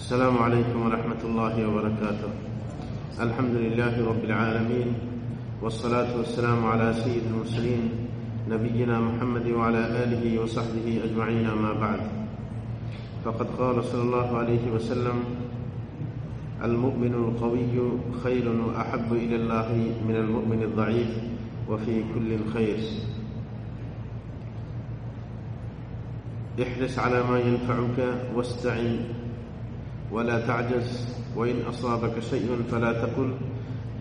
السلام عليكم ورحمة الله وبركاته. الحمد لله رب العالمين والصلاة والسلام على سيد المرسلين نبينا محمد وعلى آله وصحبه أجمعين ما بعد. فقد قال صلى الله عليه وسلم المؤمن القوي خير وأحب إلى الله من المؤمن الضعيف وفي كل خير احرص على ما ينفعك واستعن ولا تعجز وإن أصابك شيء فلا تقل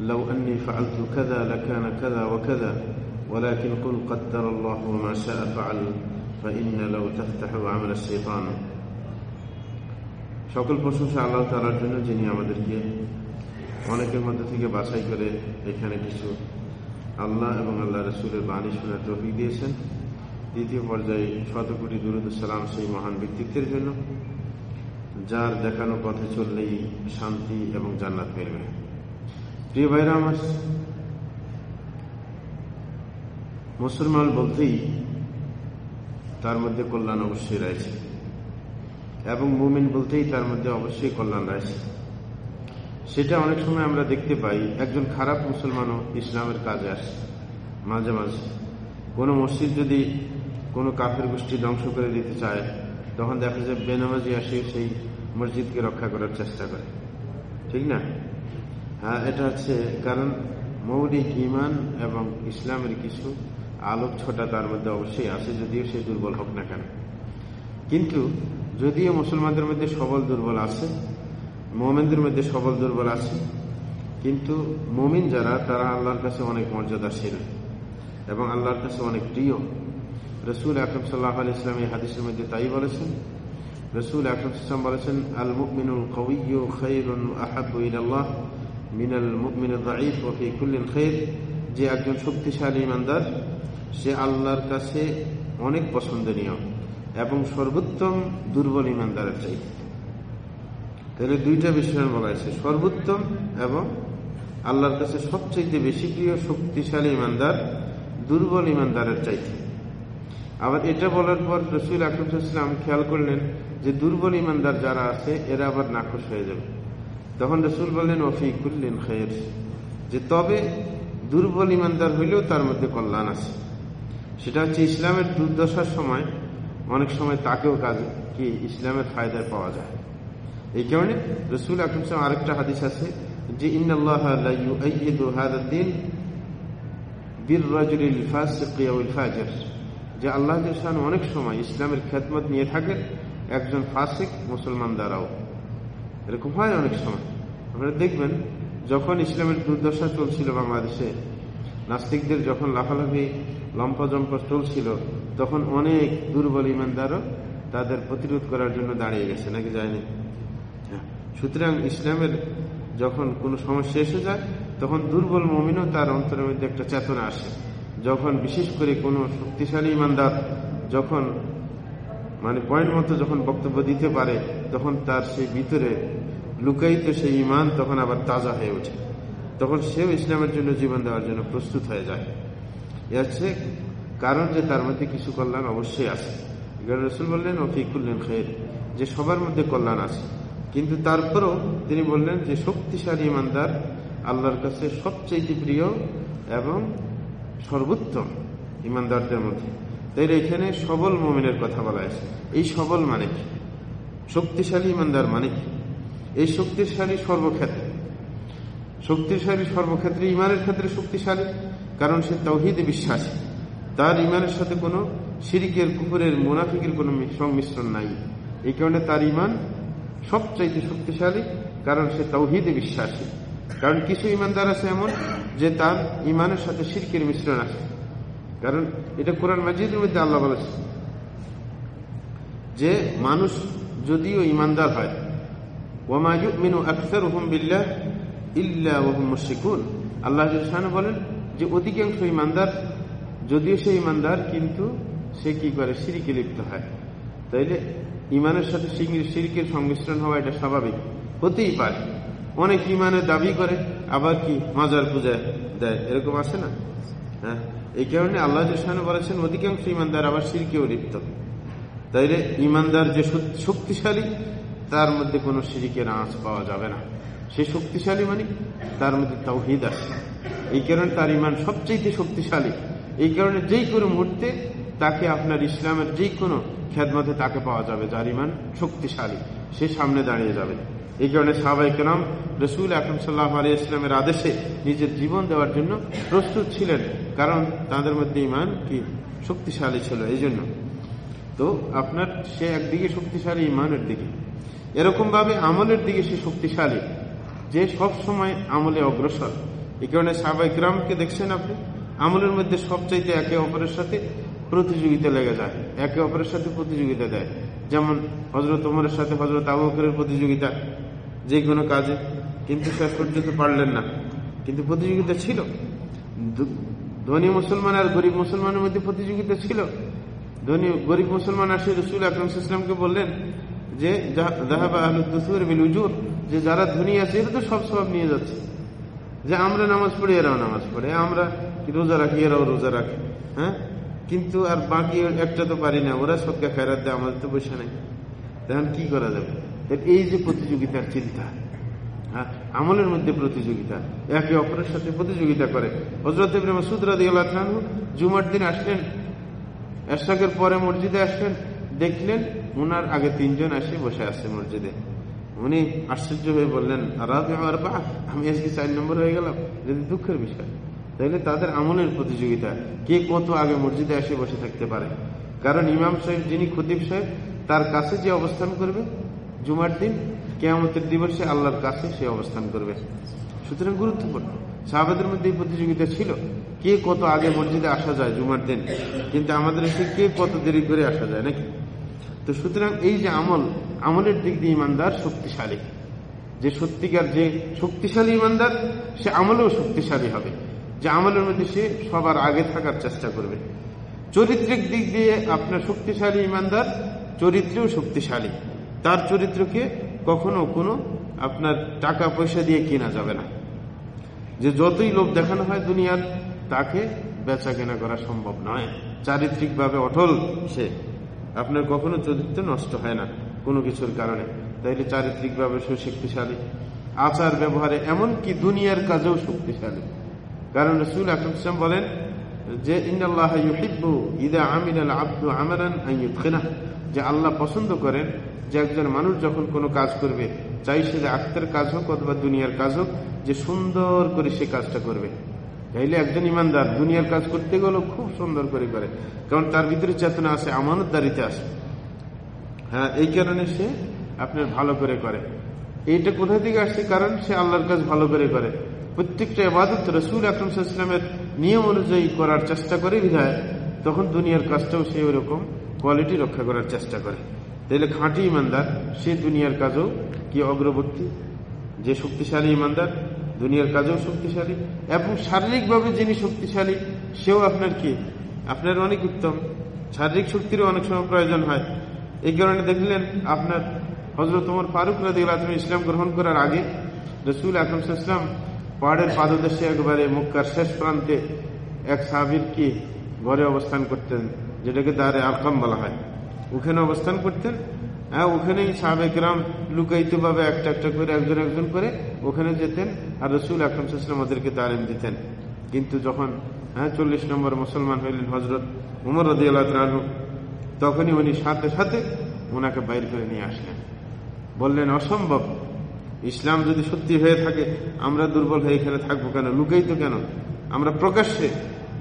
لو أني فعلت كذا لكان كذا وكذا ولكن قل قدر الله وما شاء فعل فإن لو تفتح عمل الشيطان সকল প্রশংসা আল্লাহ তালার জন্য যিনি আমাদেরকে অনেকের মধ্যে থেকে বাছাই করে এখানে কিছু আল্লাহ এবং আল্লাহ রসুলের বাণী শোনার তফিক দিয়েছেন দ্বিতীয় পর্যায়ে শত কোটি দুরুদুসালাম সেই মহান ব্যক্তিত্বের জন্য যার দেখানো পথে চললেই শান্তি এবং জান্নাত মিলবে। প্রিয় ভাইরা আমার, মুসলমান বলতেই তার মধ্যে কল্যাণ অবশ্যই রয়েছে এবং মুমিন বলতেই তার মধ্যে অবশ্যই কল্যাণ রয়েছে। সেটা অনেক সময় আমরা দেখতে পাই, একজন খারাপ মুসলমানও ইসলামের কাজে আসে মাঝে মাঝে। কোনো মসজিদ যদি কোনো কাফের গোষ্ঠী ধ্বংস করে দিতে চায়, তখন দেখা যায় বেনামাজি আসে সেই মসজিদকে রক্ষা করার চেষ্টা করে। ঠিক না? হ্যাঁ এটা হচ্ছে কারণ মৌলিক ইমান এবং ইসলামের কিছু আলোক ছোটা তার মধ্যে অবশ্যই আছে, যদিও সে দুর্বল হোক না কেন। কিন্তু যদিও মুসলমানদের মধ্যে সবল দুর্বল আছে, মোমেনদের মধ্যে সবল দুর্বল আছে, কিন্তু মমিন যারা, তারা আল্লাহর কাছে অনেক মর্যাদাশীল এবং আল্লাহর কাছে অনেক প্রিয়। রসুল আকরম সাল্লাহ আলি ইসলাম হাদিসের মধ্যে তাই বলেছেন রসুল আকরম ইসলাম বলেছেন আল মুকমিনুল কবিউ খৈরুন আহাবু ইল্লাহ মিনাল মুকমিন দাইফ ওফি কুল্লিন খৈর যে একজন শক্তিশালী ইমানদার, সে আল্লাহর কাছে অনেক পছন্দনীয় এবং সর্বোত্তম দুর্বল ইমানদারের চাই তাহলে দুইটা বিষয় বলা হয়েছে, সর্বোত্তম এবং আল্লাহর কাছে সবচেয়ে বেশি প্রিয় শক্তিশালী ইমানদার, দুর্বল ইমানদারের চাইতে। আবার এটা বলার পর রসুল আকরমসাল্লাম খেয়াল করলেন যে দুর্বল ইমানদার যারা আছে, এরা আবার নাকশ হয়ে যাবে। তখন রসুল বললেন, ওফি কুল্লিন খেয়ের যে তবে দুর্বল ইমানদার হইলেও তার মধ্যে কল্যাণ আছে। সেটা হচ্ছে ইসলামের দুর্দশার সময়, অনেক সময় তাকেও কাজে, কি ইসলামের ফায়দায় পাওয়া যায়। এই কারণে রসুল আকরম সাহেব আরেকটা হাদিস আছে যে ইন্নআল্লাহ দিন বীর যে আল্লাহ অনেক সময় ইসলামের খেদমত নিয়ে থাকে একজন ফাসিক মুসলমান দ্বারাও। এরকম হয় অনেক সময়। আপনারা দেখবেন, যখন ইসলামের দুর্দশা চলছিল বাংলাদেশে, নাস্তিকদের যখন লাফালাফি, লম্পজম্প চলছিল, তখন অনেক দুর্বল ইমানদারও তাদের প্রতিরোধ করার জন্য দাঁড়িয়ে গেছে, নাকি যায়নি? সুতরাং ইসলামের যখন কোনো সমস্যা এসে যায়, তখন দুর্বল মমিনও তার অন্তরের মধ্যে একটা চেতনা আসে। যখন বিশেষ করে কোনো শক্তিশালী ইমানদার যখন মানে পয়েন্ট মতো যখন বক্তব্য দিতে পারে, তখন তার সেই ভিতরে লুকায়িত সেই ইমান তখন আবার তাজা হয়ে ওঠে। তখন সেও ইসলামের জন্য জীবন দেওয়ার জন্য প্রস্তুত হয়ে যায়। এ হচ্ছে কারণ যে তার মধ্যে কিছু কল্যাণ অবশ্যই আছে। রসুল বললেন ও ফিকুল্লেন খের যে সবার মধ্যে কল্যাণ আছে। কিন্তু তারপরও তিনি বললেন যে শক্তিশালী ইমানদার আল্লাহর কাছে সবচেয়ে প্রিয় এবং সর্বোত্তম ইমানদারদের মধ্যে। তাই এখানে সবল মোমিনের কথা বলা হয়েছে। এই সবল মানে কি? শক্তিশালী ইমানদার মানে কি? এই শক্তিশালী সর্বক্ষেত্রে। শক্তিশালী সর্বক্ষেত্রে ইমানের ক্ষেত্রে শক্তিশালী, কারণ সে তৌহিদে বিশ্বাসী। তার ইমানের সাথে কোনো সিরিকের কুকুরের মুনাফিকের কোনো সংমিশ্রণ নাই। এই কারণে তার ইমান সবচাইতে শক্তিশালী, কারণ সে তৌহিদে বিশ্বাসী। কারণ কিছু ইমানদার আছে এমন যে তার ইমানের সাথে সিরকের মিশ্রণ আছে। কারণ এটা কোরআন মাজিদের মধ্যে আল্লাহ বলেছে যে মানুষ যদিও ইমানদার হয় ওমায়ুক মিনু আখতার হুম বিল্লাহ ইল্লা ওহম মুশিকুন আল্লাহ বলেন যে অধিকাংশ ইমানদার, যদিও সে ইমানদার, কিন্তু সে কি করে? সিরিকে লিপ্ত হয়। তাইলে ইমানের সাথে সিরিকের সংমিশ্রণ হওয়া এটা স্বাভাবিক। হতেই পারে। অনেক ইমানের দাবি করে, আবার কি মাজার পূজায় দেয়? এরকম আছে না? হ্যাঁ। এই কারণে আল্লাহ বলেছেন, অধিকাংশ ইমানদার আবার সিরকেও লিপ্ত। তাইলে ইমানদার যে শক্তিশালী, তার মধ্যে কোনো সিরিকের আঁচ পাওয়া যাবে না। সে শক্তিশালী মানে তার মধ্যে তাওহিদ আছে। এই কারণে তার ইমান সবচেয়ে শক্তিশালী। এই কারণে যেই কোনো মুহূর্তে তাকে আপনার ইসলামের যে কোনো খেদমতে তাকে পাওয়া যাবে যার ইমান শক্তিশালী। সে সামনে দাঁড়িয়ে যাবে। এই কারণে সাহাবাই কেরাম রসুল আকরম সাল্লাহ আলী ইসলামের আদেশে নিজের জীবন দেওয়ার জন্য প্রস্তুত ছিলেন। কারণ তাদের মধ্যে ইমান কি? শক্তিশালী ছিল এই জন্য। তো আপনার সে একদিকে শক্তিশালী ইমানের দিকে। এরকম ভাবে আমলের দিকে সে শক্তিশালী, যে সব সময় আমলে অগ্রসর। এই কারণে সাহাবাই গ্রামকে দেখছেন আপনি, আমলের মধ্যে সবচাইতে একে অপরের সাথে প্রতিযোগিতা লেগে যায়, একে অপরের সাথে প্রতিযোগিতা দেয়। যেমন হজরত ওমরের সাথে হজরত আবুকের প্রতিযোগিতা যে কোনো কাজে। কিন্তু শেষ পর্যন্ত পারলেন না। কিন্তু প্রতিযোগিতা ছিল। ধনী মুসলমান আর গরিব মুসলমানের মধ্যে প্রতিযোগিতা ছিল। ধনী গরিব মুসলমান আসে রসুল আকরম ইসলামকে বললেন যে যে, যারা ধনী আছে, এরা তো সব সব নিয়ে যাচ্ছে। যে, আমরা নামাজ পড়ি, এরাও নামাজ পড়ে। আমরা রোজা রাখি, এরাও রোজা রাখি। হ্যাঁ? কিন্তু আর বাকি একটা তো পারি না। ওরা সবকে খেরাত দেয়, আমাদের তো বসে নেই। তখন কি করা যাবে? এই যে প্রতিযোগিতার চিন্তা হ্যাঁ, আমলের মধ্যে প্রতিযোগিতা একে অপরের সাথে প্রতিযোগিতা করে। হজরত জুমার দিন আসলেন এরশাকের পরে মসজিদে আসলেন দেখলেন উনার আগে তিনজন আসে বসে আছে মসজিদে। উনি আশ্চর্য হয়ে বললেন আমি আজকে চার নম্বর হয়ে গেলাম যদি দুঃখের বিষয়। তাহলে তাদের আমলের প্রতিযোগিতা কে কত আগে মসজিদে এসে বসে থাকতে পারে? কারণ ইমাম সাহেব যিনি খতিব সাহেব তার কাছে যে অবস্থান করবে জুমার দিন, কেয়ামতের দিবসে আল্লাহর কাছে সে অবস্থান করবে। সুতরাং গুরুত্বপূর্ণ। সাহাবাদের মধ্যে এই প্রতিযোগিতা ছিল। কে কত আগে মসজিদে আসা যায় জুমার দিন? কিন্তু আমাদের এসে কে কত দেরি করে আসা যায়, নাকি? তো সুতরাং এই যে আমল, আমলের দিক দিয়ে ইমানদার শক্তিশালী। যে সত্যিকার, যে শক্তিশালী ইমানদার, সে আমলেও শক্তিশালী হবে। যে আমলের মধ্যে সে সবার আগে থাকার চেষ্টা করবে। চরিত্রিক দিক দিয়ে আপনার শক্তিশালী ইমানদার, চরিত্রেও শক্তিশালী। তার চরিত্রকে কখনো কোনো আপনার টাকা পয়সা দিয়ে কেনা যাবে না। যে যতই লোভ দেখানো হয় দুনিয়ার, তাকে বেচা কেনা করা সম্ভব নয়। চারিত্রিকভাবে অটল সে। আপনার কখনো চরিত্র নষ্ট হয় না কোনো কিছুর কারণে। তাইলে চারিত্রিকভাবে সুশক্তিশালী আচার ব্যবহারে এমনকি দুনিয়ার কাজেও শক্তিশালী। কারণ রসুল আকরম বলেন যে ইন্দাল্লাহ ইদা আমিন আব্দু আমারান যে আল্লাহ পছন্দ করেন যে একজন মানুষ যখন কোনো কাজ করবে, চাই সে যে আত্মের কাজ হোক অথবা দুনিয়ার কাজ হোক, যে সুন্দর করে সে কাজটা করবে। তাইলে একজন ইমানদার দুনিয়ার কাজ করতে গেলেও খুব সুন্দর করে করে, কারণ তার ভিতরে চেতনা আছে আমানতদারিতে আছে। হ্যাঁ এই কারণে সে আপনার ভালো করে করে। এইটা কোথা থেকে আসছে? কারণ সে আল্লাহর কাজ ভালো করে করে। প্রত্যেকটা এবাদত রসুল আকরম ইসলামের নিয়ম অনুযায়ী করার চেষ্টা করে বিধায়, তখন দুনিয়ার কাজটাও সে ওরকম কোয়ালিটি রক্ষা করার চেষ্টা করে। তাহলে খাঁটি ইমানদার, সে দুনিয়ার কাজও কি অগ্রবর্তী? যে শক্তিশালী ইমানদার, দুনিয়ার কাজেও শক্তিশালী। এবং শারীরিকভাবে যিনি শক্তিশালী, সেও আপনার কি? আপনার অনেক উত্তম। শারীরিক শক্তিরও অনেক সময় প্রয়োজন হয়। এই কারণে দেখলেন আপনার হজরত তোমার ফারুক রাজি ইসলাম গ্রহণ করার আগে রসুল আকরম ইসলাম পাহাড়ের পাদদেশে একবারে মুক্কার শেষ প্রান্তে এক সাবির কি ঘরে অবস্থান করতেন, যেটাকে দারে আলকাম বলা হয়। ওখানে অবস্থান করতেন হ্যাঁ ওখানেই সাবেকরাম লুকাইতে ভাবে একটা একটা করে, একজন একজন করে ওখানে যেতেন আর রসুল আকরম ওদেরকে তালিম দিতেন। কিন্তু যখন হ্যাঁ চল্লিশ নম্বর মুসলমান হইলেন হজরত উমর রদি আল্লাহ তখনই উনি সাথে সাথে ওনাকে বাইর করে নিয়ে আসলেন। বললেন, অসম্ভব। ইসলাম যদি সত্যি হয়ে থাকে, আমরা দুর্বল হয়ে এখানে থাকব কেন? লুকাই তো কেন? আমরা প্রকাশ্যে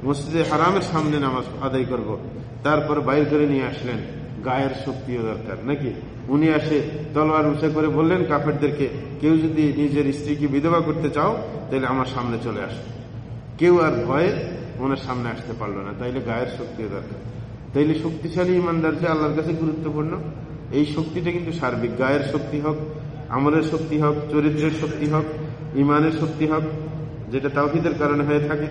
মসজিদে হারামের সামনে নামাজ আদায় করব। তারপর বাইর করে নিয়ে আসলেন। গায়ের শক্তিও দরকার। নাকি? উনি আসে তলোয়ার উঁচে করে বললেন কাপেরদেরকে কেউ যদি নিজের স্ত্রীকে বিধবা করতে চাও, তাহলে আমার সামনে চলে আসে। কেউ আর ভয়ে ওনার সামনে আসতে পারল না। তাইলে গায়ের শক্তিও দরকার। তাইলে শক্তিশালী ইমানদার যে আল্লাহর কাছে গুরুত্বপূর্ণ, এই শক্তিটা কিন্তু সার্বিক। গায়ের শক্তি হোক, আমলের শক্তি হোক, চরিত্রের শক্তি হোক, ইমানের শক্তি হোক যেটা তাওহিদের কারণে হয়ে থাকে।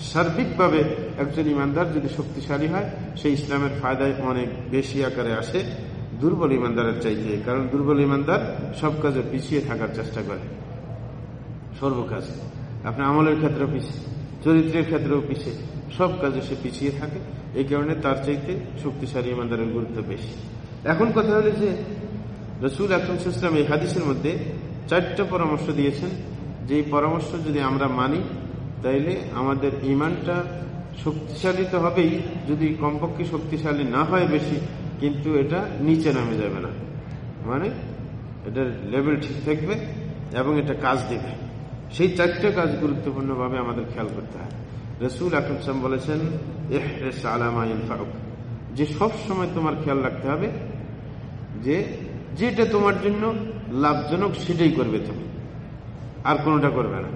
সার্বিকভাবে একজন ইমানদার যদি শক্তিশালী হয়, সেই ইসলামের ফায়দায় অনেক বেশি আকারে আসে দুর্বল ইমানদারের চাইতে, কারণ দুর্বল ইমানদার সব কাজে পিছিয়ে থাকার চেষ্টা করে। সর্বকাজে। আপনার আমলের ক্ষেত্রেও পিছিয়ে চরিত্রের ক্ষেত্রেও পিছিয়ে সব কাজে সে পিছিয়ে থাকে। এই কারণে তার চাইতে শক্তিশালী ইমানদারের গুরুত্ব বেশি। এখন কথা হলো যে, রসুল আকরম ইসলাম এই হাদিসের মধ্যে চারটা পরামর্শ দিয়েছেন। যে পরামর্শ যদি আমরা মানি, তাইলে আমাদের ইমানটা শক্তিশালী তো হবেই, যদি কমপক্ষে শক্তিশালী না হয় বেশি, কিন্তু এটা নিচে নামে যাবে না। মানে এটার লেভেল ঠিক থাকবে এবং এটা কাজ দেবে। সেই চারটে কাজ গুরুত্বপূর্ণভাবে আমাদের খেয়াল করতে হয়। রসুল আকরম বলেছেন যে সব সময় তোমার খেয়াল রাখতে হবে যে যেটা তোমার জন্য লাভজনক সেটাই করবে তুমি। আর কোনোটা করবে না।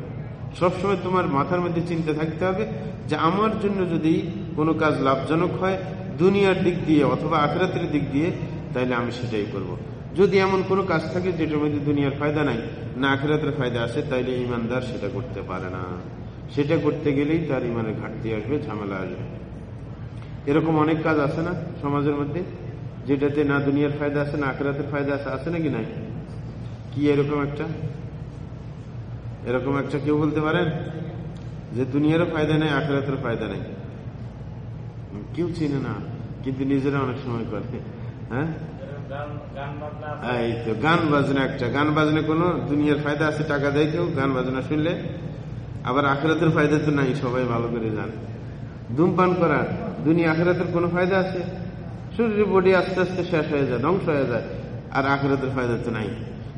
সবসময় তোমার মাথার মধ্যে চিন্তা থাকতে হবে যে আমার জন্য যদি কোনো কাজ লাভজনক হয় দুনিয়ার দিক দিয়ে অথবা আখরাতের দিক দিয়ে তাহলে আমি সেটাই করব। যদি এমন কোনো কাজ থাকে যেটার মধ্যে দুনিয়ার ফায়দা নাই, না আখরাতের ফায়দা আসে তাইলে ইমানদার সেটা করতে পারে না। সেটা করতে গেলেই তার ইমানের ঘাটতি আসবে, ঝামেলা আসবে। এরকম অনেক কাজ আছে না সমাজের মধ্যে, যেটাতে না দুনিয়ার ফায়দা আছে, না আখরাতের ফায়দা আছে আছে নাকি নাই? কি এরকম একটা? এরকম একটা কেউ বলতে পারেন যে দুনিয়ারও ফায়দা নেই আখরাতের ফায়দা নেই। কেউ চিনে না, কিন্তু নিজেরা অনেক সময় করে হ্যাঁ? এই তো গান বাজনা একটা। গান বাজনা কোনো দুনিয়ার ফায়দা আছে, টাকা দেয় কেউ, গান বাজনা শুনলে। আবার আখরাতের ফায়দা তো নাই, সবাই ভালো করে জানে। ধূমপান করা, দুনিয়া আখরাতের কোনো ফায়দা আছে? শরীরের বডি আস্তে আস্তে শেষ হয়ে যায়, ধ্বংস হয়ে যায়, আর আখরাতের ফায়দা তো নাই।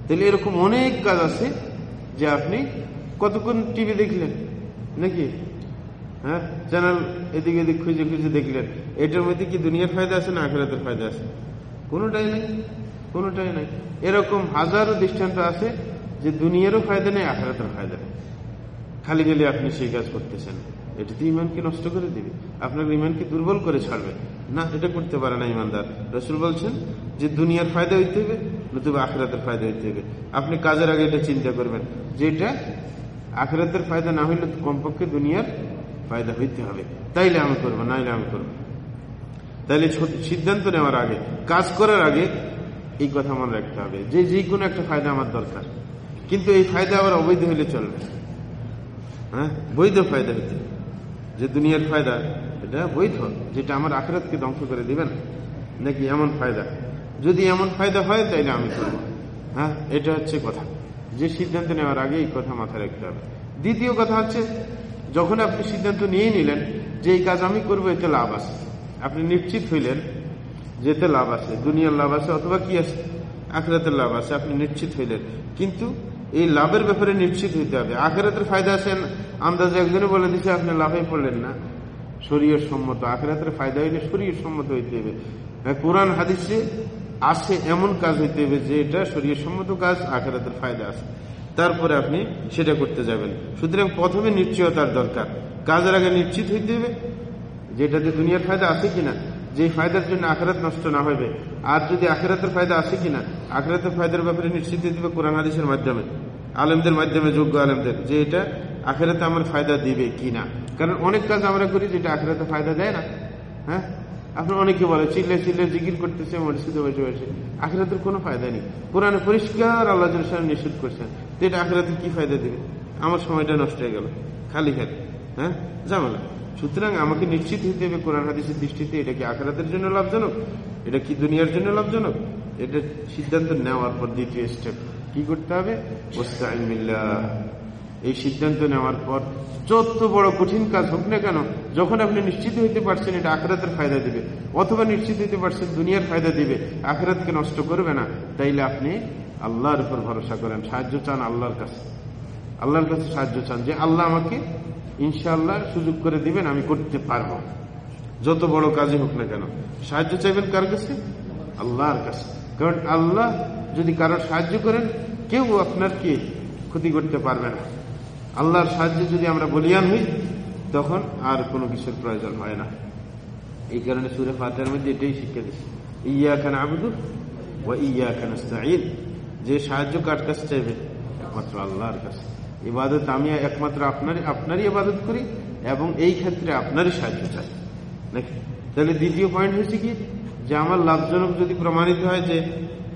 তাহলে এরকম অনেক কাজ আছে যে আপনি কতক্ষণ টিভি দেখলেন? নাকি? হ্যাঁ? চ্যানেল এদিক এদিক খুঁজে খুঁজে দেখলেন। এটার মধ্যে কি দুনিয়ার ফায়দা আছে না আখরাতের ফায়দা আছে? কোনোটাই নেই। কোনোটাই নাই। এরকম হাজারো দৃষ্টান্ত আছে যে দুনিয়ারও ফায়দা নেই, আখরাতের ফায়দা নেই। খালি গেলে আপনি সেই কাজ করতেছেন। এটা তো ইমানকে নষ্ট করে দিবে। আপনার ইমানকে দুর্বল করে ছাড়বে। না, এটা করতে পারে না ইমানদার রসুল বলছেন যে দুনিয়ার ফায়দা হইতে হবে। নতুবা আখরাতের ফায়দা হইতে হবে আপনি কাজের আগে এটা চিন্তা করবেন যে এটা আখরাতের ফায়দা না হইলে কমপক্ষে দুনিয়ার ফায়দা হইতে হবে। তাইলে আমি করব, নাইলে আমি করব। তাইলে সিদ্ধান্ত নেওয়ার আগে, কাজ করার আগে এই কথা মনে রাখতে হবে যে যে কোনো একটা ফায়দা আমার দরকার। কিন্তু এই ফায়দা আবার অবৈধ হইলে চলবে। হ্যাঁ? বৈধ ফায়দা হইতে। যে দুনিয়ার ফায়দা, এটা বৈধ। যেটা আমার আখরাতকে ধ্বংস করে দিবেন নাকি এমন ফায়দা? যদি এমন ফায়দা হয় তাইলে আমি করব। হ্যাঁ? এটা হচ্ছে কথা। যে সিদ্ধান্ত নেওয়ার আগে এই কথা মাথায় রাখতে হবে। দ্বিতীয় কথা হচ্ছে যখন আপনি সিদ্ধান্ত নিয়ে নিলেন যে এই কাজ আমি করব এতে লাভ আছে। আপনি নিশ্চিত হইলেন যে এতে লাভ আছে। দুনিয়ার লাভ আছে অথবা কি আছে? আখরাতের লাভ আছে আপনি নিশ্চিত হইলেন। কিন্তু এই লাভের ব্যাপারে নিশ্চিত হইতে হবে। আখেরাতের ফায়দা আছেন আন্দাজে একজনে বলে দিচ্ছে আপনি লাভে পড়লেন না। শরীর সম্মত আখেরাতের ফায়দা হইলে শরীর সম্মত হইতে হবে। হ্যাঁ, কোরআন হাদিসে আসে এমন কাজ হইতে হবে যে এটা শরীর সম্মত কাজ, আখেরাতের ফায়দা আছে। তারপরে আপনি সেটা করতে যাবেন। সুতরাং প্রথমে নিশ্চয়তার দরকার। কাজের আগে নিশ্চিত হইতে হবে যেটাতে দুনিয়ার ফায়দা আছে কিনা, যে ফায়দার জন্য আখরাত নষ্ট না হবে আর যদি আখেরাতের ফায়দা আছে কিনা, আখেরাতের ফায়দার ব্যাপারে নিশ্চিত দিবে কোরআন, হাদিসের মাধ্যমে। আলেমদের মাধ্যমে, যোগ্য আলেমদের, যে এটা আখেরাতে আমার ফায়দা দিবে কিনা। কারণ অনেক কাজ আমরা করি যেটা আখেরাতে ফায়দা দেয় না। হ্যাঁ? আপনার অনেকে বলে, চিল্লে চিল্লে জিকির করতেছে, মসজিদে বসে বসে। আখেরাতের কোনো ফায়দা নেই। কোরআনে পরিষ্কার আল্লাহ সাহেব নিষেধ করছেন। তো এটা আখেরাতে কি ফায়দা দেবে? আমার সময়টা নষ্ট হয়ে গেল। খালি খালি। হ্যাঁ? জামালা সুতরাং আমাকে নিশ্চিত হইতে হবে কোরআন হাদিসের দৃষ্টিতে এটা কি আখেরাতের জন্য লাভজনক? এটা কি দুনিয়ার জন্য লাভজনক? এটা সিদ্ধান্ত নেওয়ার পর দ্বিতীয় স্টেপ কি করতে হবে? এই সিদ্ধান্ত নেওয়ার পর যত বড় কঠিন কাজ হোক না কেন, যখন আপনি নিশ্চিত হইতে পারছেন এটা আখরাতের ফায়দা দিবে, অথবা নিশ্চিত হইতে পারছেন দুনিয়ার ফায়দা দিবে, আখরাতকে নষ্ট করবে না, তাইলে আপনি আল্লাহর উপর ভরসা করেন, সাহায্য চান আল্লাহর কাছে। আল্লাহর কাছে সাহায্য চান যে আল্লাহ আমাকে ইনশাআল্লাহ সুযোগ করে দিবেন, আমি করতে পারব। যত বড় কাজই হোক না কেন, সাহায্য চাইবেন কার কাছে? আল্লাহর কাছে। কারণ আল্লাহ যদি কারোর সাহায্য করেন, কেউ আপনার কি ক্ষতি করতে পারবে না। আল্লাহর সাহায্যে যদি আমরা বলিয়ান হই, তখন আর কোনো কিছুর প্রয়োজন হয় না। এই কারণে সুরে ফাতের মধ্যে এটাই শিক্ষা দিচ্ছে ইয়া খান আবুদু ও ইয়া খান যে সাহায্য কার কাছে চাইবে? একমাত্র আল্লাহর কাছে। ইবাদত আমি একমাত্র আপনারই আপনারই ইবাদত করি এবং এই ক্ষেত্রে আপনারই সাহায্য চাই। নাকি? তাহলে দ্বিতীয় পয়েন্ট হয়েছে কি? যে আমার লাভজনক যদি প্রমাণিত হয় যে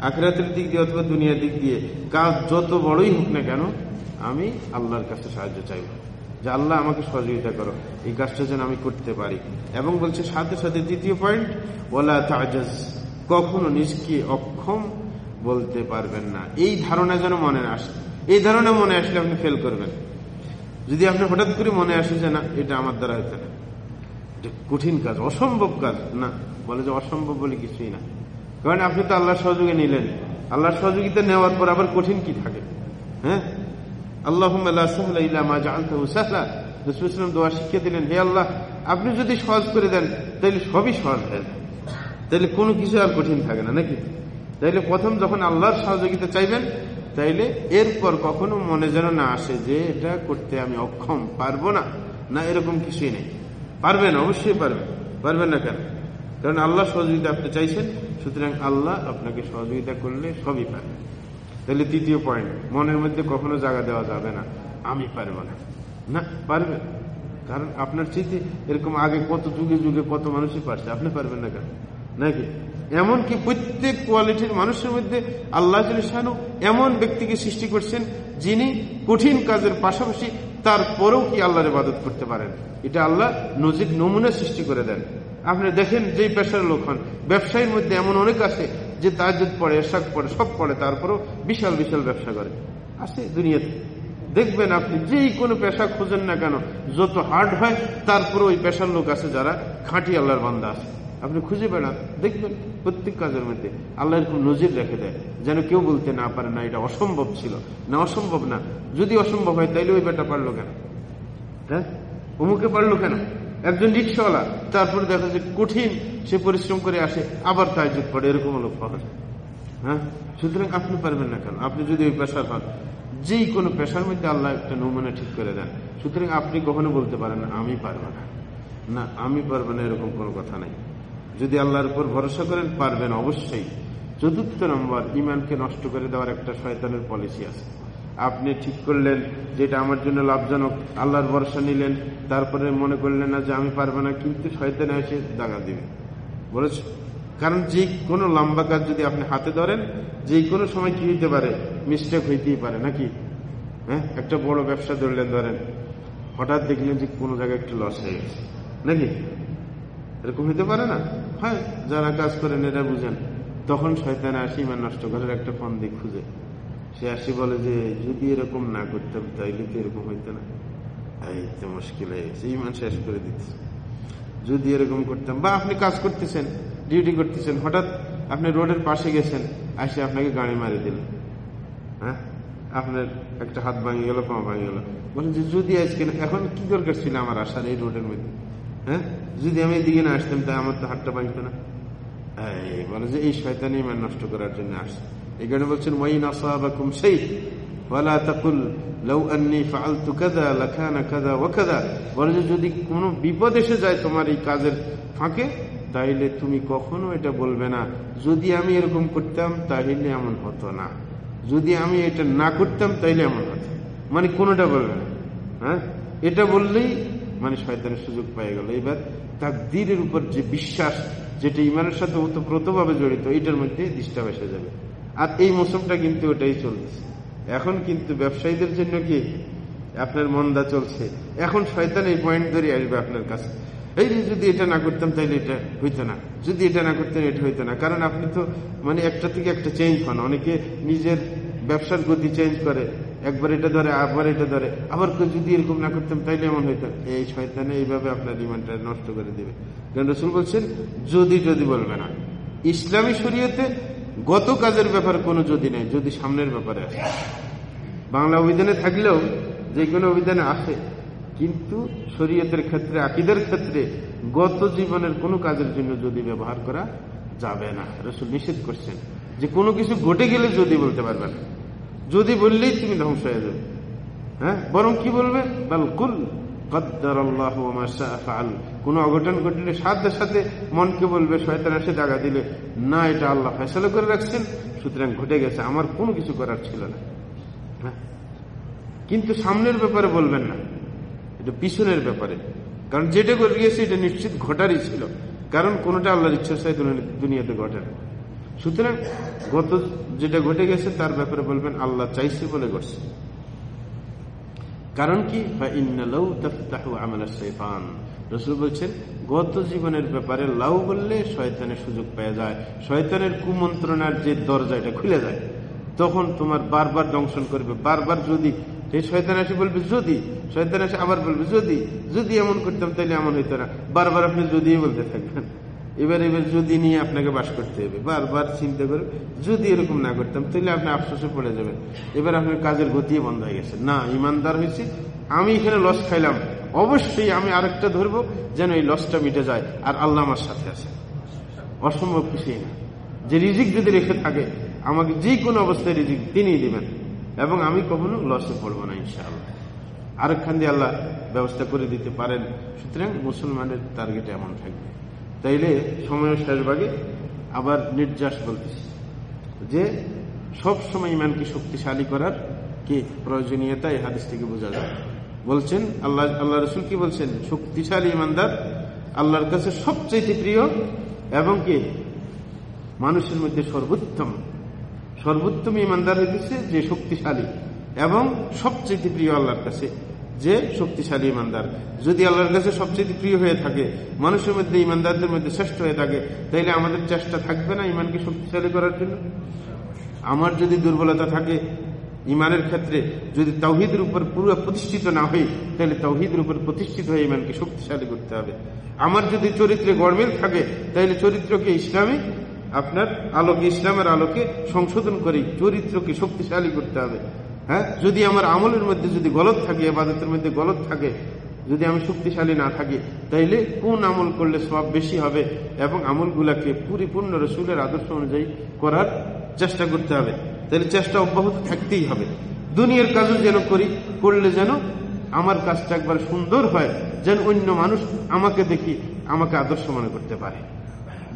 আখরাতের দিক দিয়ে অথবা দুনিয়ার দিক দিয়ে কাজ যত বড়ই হোক না কেন আমি আল্লাহর কাছে সাহায্য চাইব। যে আল্লাহ আমাকে সহযোগিতা করো। এই কাজটা যেন আমি করতে পারি। এবং বলছে সাথে সাথে দ্বিতীয় পয়েন্ট ওলা তাজাজ। কখনো নিজকে অক্ষম বলতে পারবেন না। এই ধারণা যেন মনে আসে। এই ধারণা মনে আসলে আপনি ফেল করবেন। যদি আপনি হঠাৎ করে মনে আসে যে, না, এটা আমার দ্বারা হইতে না। কঠিন কাজ, অসম্ভব কাজ। না, বলে যে অসম্ভব বলে কিছুই না। কারণ আপনি তো আল্লাহর সহযোগে নিলেন। আল্লাহর সহযোগিতা নেওয়ার পর আবার কঠিন কি থাকে? হ্যাঁ? আল্লাহ দোয়া শিখিয়ে দিলেন, হে আল্লাহ, আপনি যদি সহজ করে দেন তাহলে সবই সহজ হয়ে। যায় তাহলে কোনো কিছু আর কঠিন থাকে না, নাকি? তাইলে প্রথম যখন আল্লাহর সহযোগিতা চাইবেন, তাইলে এরপর কখনো মনে যেন না আসে যে এটা করতে আমি অক্ষম, পারব না না এরকম কিছুই নেই। পারবেন, অবশ্যই পারবেন পারবেন না কেন? কারণ আল্লাহ সহযোগিতা আপনি চাইছেন, সুতরাং আল্লাহ আপনাকে সহযোগিতা করলে সবই পারবেন। তাহলে তৃতীয় পয়েন্ট মনের মধ্যে কখনো জায়গা দেওয়া যাবে না। আমি পারব না। না পারবেন কারণ আপনার চিঠি এরকম আগে কত যুগে যুগে কত মানুষই পারছে, আপনি পারবেন না কেন? নাকি? এমনকি প্রত্যেক কোয়ালিটির মানুষের মধ্যে আল্লাহ শানু এমন ব্যক্তিকে সৃষ্টি করছেন, যিনি কঠিন কাজের পাশাপাশি তারপরেও কি আল্লাহর ইবাদত করতে পারেন? এটা আল্লাহ নজির, নমুনা সৃষ্টি করে দেন। আপনি দেখেন যেই পেশার লোক হন, ব্যবসায়ীর মধ্যে এমন অনেক আছে যে তাজুদ পড়ে এরশাক পড়ে, সব পড়ে, তারপরও বিশাল বিশাল ব্যবসা করে। আছে দুনিয়াতে। দেখবেন আপনি যেই কোনো পেশা খুঁজেন না কেন, যত হার্ড হয় তারপরে ওই পেশার লোক আছে যারা খাঁটি আল্লাহর বান্দা আছে। আপনি খুঁজে বেড়ান, দেখবেন প্রত্যেক কাজের মধ্যে আল্লাহ এরকম নজির রেখে দেয়। যেন কেউ বলতে না পারে, না, এটা অসম্ভব ছিল। না, অসম্ভব না। যদি অসম্ভব হয়, তাইলে ওই বেটা পারল কেন? হ্যাঁ? অমুকে পারল কেন? একজন রিক্সাওয়ালা, তারপরে দেখা যায় কঠিন, সে পরিশ্রম করে আসে, আবার তাইজুদ পড়ে, এরকম পাওয়া যায়। হ্যাঁ? সুতরাং আপনি পারবেন না কেন? আপনি যদি ওই পেশার হন, যেই কোনো পেশার মধ্যে আল্লাহ একটা নমুনা ঠিক করে দেন, সুতরাং আপনি কখনো বলতে পারেন আমি পারব না। না, আমি পারব না, এরকম কোনো কথা নাই। যদি আল্লাহর উপর ভরসা করেন, পারবেন অবশ্যই। চতুর্থ নম্বর ইমানকে নষ্ট করে দেওয়ার একটা শয়তানের পলিসি আছে। আপনি ঠিক করলেন, যেটা আমার জন্য লাভজনক। আল্লাহর ভরসা নিলেন, তারপরে মনে করলেন না যে আমি পারব না, কিন্তু শয়তানে এসে দাগা দিবে। বলেছ, কারণ যে কোনো লম্বা কাজ যদি আপনি হাতে ধরেন, যে কোনো সময় কি হইতে পারে? মিস্টেক হইতেই পারে, নাকি? হ্যাঁ? একটা বড় ব্যবসা ধরলেন, ধরেন, হঠাৎ দেখলেন যে কোনো জায়গায় একটু লস হয়ে গেছে, নাকি? এরকম হইতে পারে না? হয়, যারা কাজ করেন, এরা বুঝেন, তখন শয়তানে আসি, ইমান নষ্ট করার একটা ফন্দি খুঁজে। সে আসি বলে যে, যদি এরকম না করতাম, তাইলে তো এরকম হইতো না। এই তো মুশকিল হয়ে গেছে, ইমান শেষ করে দিচ্ছে যদি এরকম করতাম। বা, আপনি কাজ করতেছেন, ডিউটি করতেছেন, হঠাৎ আপনি রোডের পাশে গেছেন, আসে আপনাকে গাড়ি মারি দিল। হ্যাঁ? আপনার একটা হাত ভাঙে গেল, পা ভাঙে গেল। বলেন যে, যদি আজকে এখন কি দরকার ছিল আমার আসার এই রোডের মধ্যে? হ্যাঁ? যদি আমি এদিকে না আসতাম, তাই আমার তো হাতটা ভাঙতো না? বলে যে, এই শয়তানি ইমান নষ্ট করার জন্য আসছে। কারণে বলছেন, ওয়াইন আসাবাকুম সেই ওয়ালা তাকুল, লাউ আন্নি ফাআলতু কাযা, লাকানা কাযা ওয়া কাযা। বলে যে, যদি কোনো বিপদ এসে যায় তোমার এই কাজের ফাঁকে, তাইলে তুমি কখনো এটা বলবে না। যদি আমি এরকম করতাম তাহলে এমন হতো না। যদি আমি এটা না করতাম, তাইলে এমন হতো মানে কোনোটা বলবে না। হ্যাঁ? এটা বললেই মানে শয়তানের সুযোগ পেয়ে গেল। এবার তাকদীরের উপর যে বিশ্বাস, যেটা ইমানের সাথে ওতপ্রোতভাবে জড়িত, এটার মধ্যে এসে যাবে। আর এই মৌসুমটা কিন্তু ওটাই চলছে। এখন কিন্তু ব্যবসায়ীদের জন্য কি আপনার মন্দা চলছে। এখন শয়তান এই পয়েন্ট ধরে আসবে আপনার কাছে। এই যে যদি এটা না করতাম তাহলে এটা হইতো না। যদি এটা না করতেন, এটা হইতো না। কারণ আপনি তো মানে একটা থেকে একটা চেঞ্জ হন অনেকে নিজের ব্যবসার গতি চেঞ্জ করে। একবার এটা ধরে, আবার এটা ধরে। আবার যদি এরকম না করতাম তাইলে এমন হইতো। এই শয়তানে এইভাবে আপনার ইমানটা নষ্ট করে দেবে। কারণ রসুল বলছেন, যদি যদি বলবে না। ইসলামী শরীয়তে গত কাজের ব্যাপারে কোনো যদি নেই, যদি সামনের ব্যাপারে আসে। বাংলা অভিধানে থাকলেও যে কোনো অভিধানে আসে। কিন্তু শরীয়তের ক্ষেত্রে, আকিদের ক্ষেত্রে গত জীবনের কোনো কাজের জন্য যদি ব্যবহার করা যাবে না। রসুল নিষেধ করছেন যে কোনো কিছু ঘটে গেলে যদি বলতে পারবে না যদি বললেই তুমি ধ্বংস হয়ে যাবে। হ্যাঁ? বরং কি বলবে? বালকুল কদ্দার আল্লাহ কোন অঘটন ঘটলে সাথে সাথে মনকে বলবে শয়তান এসে জায়গা দিলে, না, এটা আল্লাহ ফেসলা করে রাখছেন, সুতরাং ঘটে গেছে, আমার কোনো কিছু করার ছিল না। হ্যাঁ? কিন্তু সামনের ব্যাপারে বলবেন না। এটা পিছনের ব্যাপারে। কারণ যেটা করে গিয়েছে এটা নিশ্চিত ঘটারই ছিল। কারণ কোনটা আল্লাহর ইচ্ছা চাই দুনিয়াতে ঘটে না। সুতরাং গত যেটা ঘটে গেছে, তার ব্যাপারে বলবেন, আল্লাহ চাইছে বলে ঘটছে। কারণ কি? রসুল বলছেন গত জীবনের ব্যাপারে লাউ বললে শয়তানের সুযোগ পেয়ে যায়, শয়তানের কুমন্ত্রণার যে দরজা, এটা খুলে যায়। তখন তোমার বারবার দংশন করবে, বারবার যদি। এই শয়তান আসে বলবে, যদি। শয়তান এসে আবার বলবে, যদি। যদি এমন করতাম তাহলে এমন হইতো না। বারবার আপনি যদি বলতে থাকবেন। এবার এবার যদি নিয়ে আপনাকে বাস করতে হবে, বারবার চিন্তা করে যদি এরকম না করতাম, তাহলে আপনি আফসোসে পড়ে যাবেন। এবার আপনার কাজের গতি বন্ধ হয়ে গেছে। না, ইমানদার হয়েছে। আমি এখানে লস খাইলাম। অবশ্যই আমি আরেকটা ধরবো, যেন এই লসটা মিটে যায় আর আল্লাহ আমার সাথে আছে। অসম্ভব কিছুই না। যে রিজিক যদি রেখে থাকে, আমাকে যে কোনো অবস্থায় রিজিক তিনিই দিবেন। এবং আমি কখনো লসে পড়ব না, ইনশাআল্লাহ। আরেকখান দিয়ে আল্লাহ ব্যবস্থা করে দিতে পারেন। সুতরাং মুসলমানের টার্গেট এমন থাকবে। তাইলে সময়ের শেষ ভাগে আবার নির্যাস বলতেছি। যে সব সময় ইমানকে শক্তিশালী করার কি প্রয়োজনীয়তা এই হাদিস থেকে বোঝা যায়। বলছেন আল্লাহ আল্লাহ রসুল কি বলছেন? শক্তিশালী ইমানদার আল্লাহর কাছে সবচেয়ে প্রিয় এবং কি মানুষের মধ্যে সর্বোত্তম। সর্বোত্তম ইমানদার হইতেছে যে শক্তিশালী এবং সবচেয়ে প্রিয় আল্লাহর কাছে। যে শক্তিশালী ইমানদার। যদি আল্লাহর কাছে সবচেয়ে প্রিয় হয়ে থাকে, মানুষের মধ্যে, ইমানদারদের মধ্যে শ্রেষ্ঠ হয়ে থাকে, তাইলে আমাদের চেষ্টা থাকবে না ইমানকে শক্তিশালী করার জন্য? আমার যদি দুর্বলতা থাকে, ইমানের ক্ষেত্রে যদি তৌহিদের উপর পুরো প্রতিষ্ঠিত না হই তাহলে তৌহিদের উপর প্রতিষ্ঠিত হয়ে ইমানকে শক্তিশালী করতে হবে। আমার যদি চরিত্রে গড়মেল থাকে তাহলে চরিত্রকে ইসলামী, আপনার আলোকে, ইসলামের আলোকে সংশোধন করি চরিত্রকে শক্তিশালী করতে হবে। হ্যাঁ? যদি আমার আমলের মধ্যে যদি গলত থাকে আবাদতের মধ্যে গলত থাকে, যদি আমি শক্তিশালী না থাকি, তাইলে কোন আমল করলে সব বেশি হবে? এবং আমলগুলাকে পরিপূর্ণ রসুলের আদর্শ অনুযায়ী করার চেষ্টা করতে হবে। তাহলে চেষ্টা অব্যাহত থাকতেই হবে। দুনিয়ার কাজও যেন করি, করলে যেন আমার কাজটা একবার সুন্দর হয়, যেন অন্য মানুষ আমাকে দেখি, আমাকে আদর্শ মনে করতে পারে।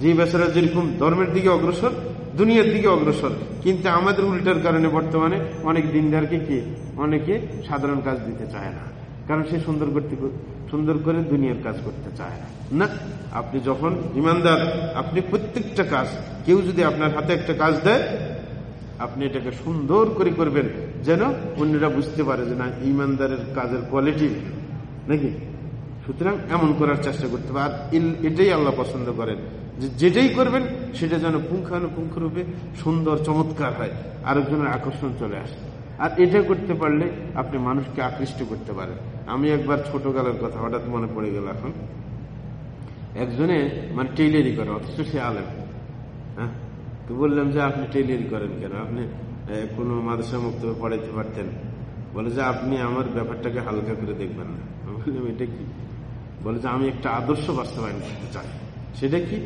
যে বেচারা যেরকম ধর্মের দিকে অগ্রসর দুনিয়ার দিকে অগ্রসর। কিন্তু আমাদের উল্টার কারণে বর্তমানে অনেক দিনদারকে কে? অনেকে সাধারণ কাজ দিতে চায় না। কারণ সে সুন্দর করতে সুন্দর করে দুনিয়ার কাজ করতে চায় না। না, আপনি যখন ইমানদার, আপনি প্রত্যেকটা কাজ, কেউ যদি আপনার হাতে একটা কাজ দেয়, আপনি এটাকে সুন্দর করে করবেন যেন অন্যরা বুঝতে পারে যে না, ইমানদারের কাজের কোয়ালিটি নাকি? সুতরাং এমন করার চেষ্টা করতে হবে। আর এটাই আল্লাহ পছন্দ করেন। যে যেটাই করবেন, সেটা যেন পুঙ্খানুপুঙ্খ রূপে সুন্দর, চমৎকার হয়। আরেকজনের আকর্ষণ চলে আসে। আর এটা করতে পারলে আপনি মানুষকে আকৃষ্ট করতে পারেন। আমি একবার ছোটকালের কথা, হঠাৎ মনে পড়ে গেল এখন। একজনে মানে টেইলারি করে, অথচ সে আলেম। হ্যাঁ? তো বললাম যে, আপনি টেইলারি করেন কেন? আপনি কোনো মাদ্রাসা মুক্ত পড়াইতে পারতেন? বলে যে, আপনি আমার ব্যাপারটাকে হালকা করে দেখবেন না। বললাম, এটা কি? বলে যে, আমি একটা আদর্শ বাস্তবায়ন করতে চাই। সেটা কি?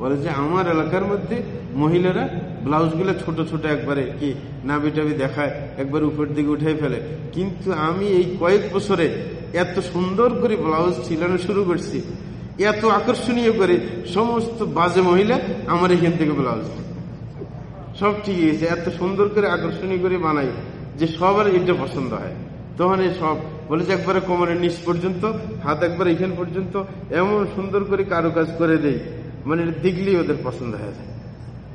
বলে যে আমার এলাকার মধ্যে মহিলারা ব্লাউজগুলো ছোট ছোট একবারে কি নাবি টাবি দেখায়, একবার উপর দিকে উঠে ফেলে। কিন্তু আমি এই কয়েক বছরে এত সুন্দর করে ব্লাউজ ছিলানো শুরু করছি, এত আকর্ষণীয় করে সমস্ত বাজে মহিলা আমার এখান থেকে ব্লাউজ সব ঠিক আছে এত সুন্দর করে আকর্ষণীয় করে বানাই যে সবার এটা পছন্দ হয়। তখন সব বলে যে একবারে কোমরের নিচ পর্যন্ত, হাত একবার এখান পর্যন্ত, এমন সুন্দর করে কারও কাজ করে দেই মানে এটা দেখলেই ওদের পছন্দ হয়ে যায়।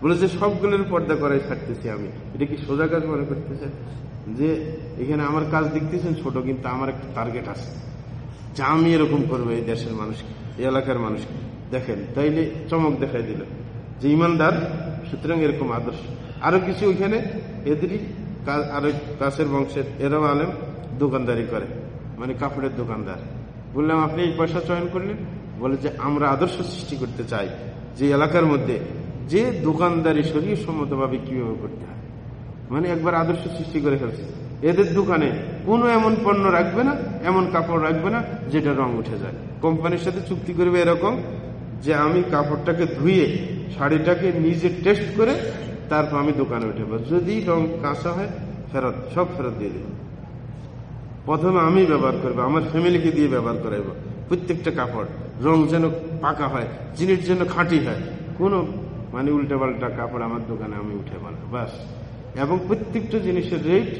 বলে যে সবগুলোর পর্দা করাই ছাড়তেছি আমি। এটা কি সোজা কাজ মনে করতেছে যে এখানে আমার কাজ দেখতেছেন ছোট, কিন্তু আমার একটা টার্গেট আছে। যে আমি এরকম করব এই দেশের মানুষকে, এই এলাকার মানুষকে। দেখেন, তাইলে চমক দেখাই দিল যে ইমানদার, সুতরাং এরকম আদর্শ। আরও কিছু ওইখানে এদেরই আরও কাছের বংশের, এরাও আলেম, দোকানদারি করে। মানে কাপড়ের দোকানদার। বললাম, আপনি এই পয়সা চয়ন করলেন? বলে যে, আমরা আদর্শ সৃষ্টি করতে চাই। যে এলাকার মধ্যে যে দোকানদারি শরীর সম্মতভাবে কীভাবে করতে হয়। মানে একবার আদর্শ সৃষ্টি করে ফেলছে। এদের দোকানে কোনো এমন পণ্য রাখবে না, এমন কাপড় রাখবে না, যেটা রং উঠে যায়। কোম্পানির সাথে চুক্তি করবে এরকম যে, আমি কাপড়টাকে ধুয়ে, শাড়িটাকে নিজে টেস্ট করে, তারপর আমি দোকানে উঠে যদি রং কাঁচা হয়, ফেরত, সব ফেরত দিয়ে দেবো। প্রথমে আমি ব্যবহার করব, আমার ফ্যামিলিকে দিয়ে ব্যবহার করাইব। প্রত্যেকটা কাপড় রং যেন পাকা হয়, জিনিস যেন খাঁটি হয়, কোনো মানে উল্টা পাল্টা কাপড় আমার দোকানে আমি উঠে পারব বাস এবং প্রত্যেকটা জিনিসের রেট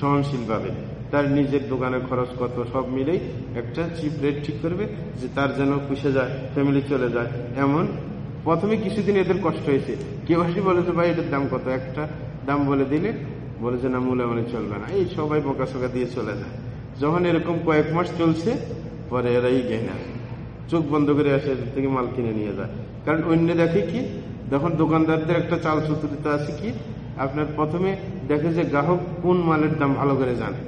সহনশীল পাবে তার নিজের দোকানে খরচ কত, সব মিলেই একটা চিপ রেট ঠিক করবে, যে তার যেন পুষে যায় ফ্যামিলি চলে যায়, এমন। প্রথমে কিছুদিন এদের কষ্ট হয়েছে। কেউ আসি বলে যে ভাই, এটার দাম কত? একটা দাম বলে দিলে বলে যে না মূলে মানে চলবে না। এই সবাই বোকা সোকা দিয়ে চলে যায়। যখন এরকম কয়েক মাস চলছে, পরে এরাই গেনা চোখ বন্ধ করে আসে থেকে মাল কিনে নিয়ে যায়। কারণ অন্য দেখে কি, যখন দোকানদারদের একটা চাল চতুরিতা আছে কি, আপনার প্রথমে দেখে যে গ্রাহক কোন মালের দাম ভালো করে জানে।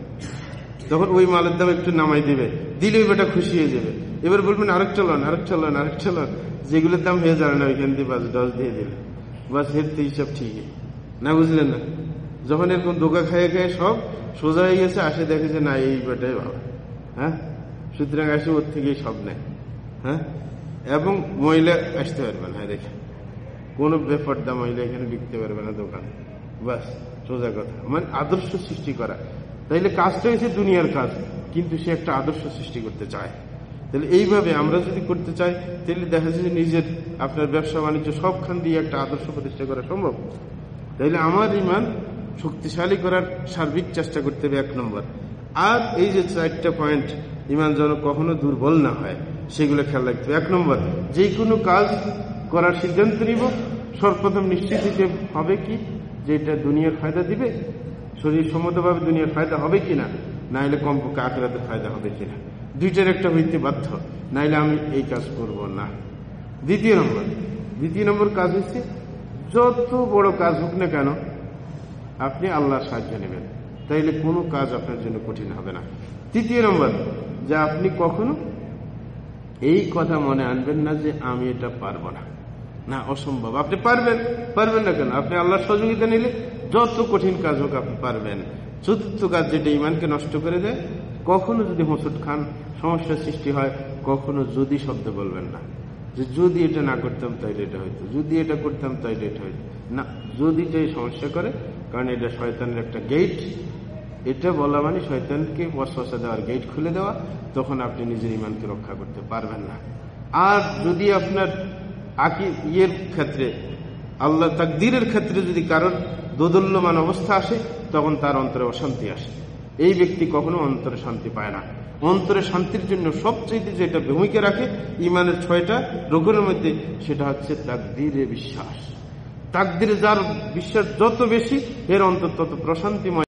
তখন ওই মালের দাম একটু নামাই দিবে দিলে বেটা খুশি হয়ে যাবে। এবার বলবেন, আরেক চলন আরেক চলন আরেক চলন। যেগুলোর দাম হয়ে যাবে না, ওইখান দিয়ে বাস, দশ দিয়ে দিলে বাস হেরতে হিসাব ঠিকই। না বুঝলেন না? যখন এরকম দোকা খাইয়ে খাইয়ে সব সোজা হয়ে গেছে, আসে দেখে যে না, এই বেটাই ভালো হ্যাঁ? সুতরাং আসে ওর থেকেই সব নেয়। হ্যাঁ? এবং মহিলা আসতে পারবে না হ্যাঁ দেখে কোনো বেফর্দা মহিলা এখানে বিকতে পারবে না দোকান। বাস, সোজা কথা। মানে আদর্শ সৃষ্টি করা। তাইলে কাজটা হয়েছে দুনিয়ার কাজ, কিন্তু সে একটা আদর্শ সৃষ্টি করতে চায়। তাহলে এইভাবে আমরা যদি করতে চাই তাহলে দেখা যাচ্ছে যে নিজের আপনার ব্যবসা বাণিজ্য সবখান দিয়ে একটা আদর্শ প্রতিষ্ঠা করা সম্ভব। তাইলে আমার ইমান শক্তিশালী করার সার্বিক চেষ্টা করতে হবে এক নম্বর। আর এই যে চারটা পয়েন্ট ইমান যেন কখনো দুর্বল না হয়, সেগুলো খেয়াল রাখতে হবে। এক নম্বর যে কোনো কাজ করার সিদ্ধান্ত নিব। সর্বপ্রথম নিশ্চিত দিতে হবে কি? যে এটা দুনিয়ার ফায়দা দিবে? শরীর সম্মতভাবে দুনিয়ার ফায়দা হবে কিনা? না হলে কমপক্ষে আখেরাতে ফায়দা হবে কিনা? দুইটার একটা হইতে বাধ্য, নাইলে আমি এই কাজ করব না। দ্বিতীয় নম্বর দ্বিতীয় নম্বর কাজ হচ্ছে যত বড় কাজ হোক না কেন আপনি আল্লাহর সাহায্য নেবেন। তাইলে কোনো কাজ আপনার জন্য কঠিন হবে না। তৃতীয় নম্বর, যে আপনি কখনো এই কথা মনে আনবেন না যে আমি এটা পারব না। না, অসম্ভব। আপনি পারবেন। পারবেন না কেন? আপনি আল্লাহর সহযোগিতা নিলে যত কঠিন কাজ হোক আপনি পারবেন। চতুর্থ কাজ যেটা ইমানকে নষ্ট করে দেয়, কখনো যদি হোঁচট খান সমস্যার সৃষ্টি হয়, কখনো যদি শব্দ বলবেন না। যে যদি এটা না করতাম তাইলে এটা হইতো, যদি এটা করতাম তাইলে এটা হইতো। না, যদি যদিটাই সমস্যা করে কারণ এটা শয়তানের একটা গেট এটা বলা মানে শয়তানকে ওয়াসওয়াসা দেওয়ার গেট খুলে দেওয়া, তখন আপনি নিজের ইমানকে রক্ষা করতে পারবেন না। আর যদি আপনার আকি, ইয়ের ক্ষেত্রে, আল্লাহ তাকদিরের ক্ষেত্রে যদি কারোর দোদল্যমান অবস্থা আসে, তখন তার অন্তরে অশান্তি আসে। এই ব্যক্তি কখনো অন্তরে শান্তি পায় না। অন্তরে শান্তির জন্য সবচেয়ে যেটা ভূমিকা রাখে ইমানের ছয়টা রোগের মধ্যে, সেটা হচ্ছে তাকদিরে বিশ্বাস। তাকদিরে যার বিশ্বাস যত বেশি এর অন্তর তত প্রশান্তিময়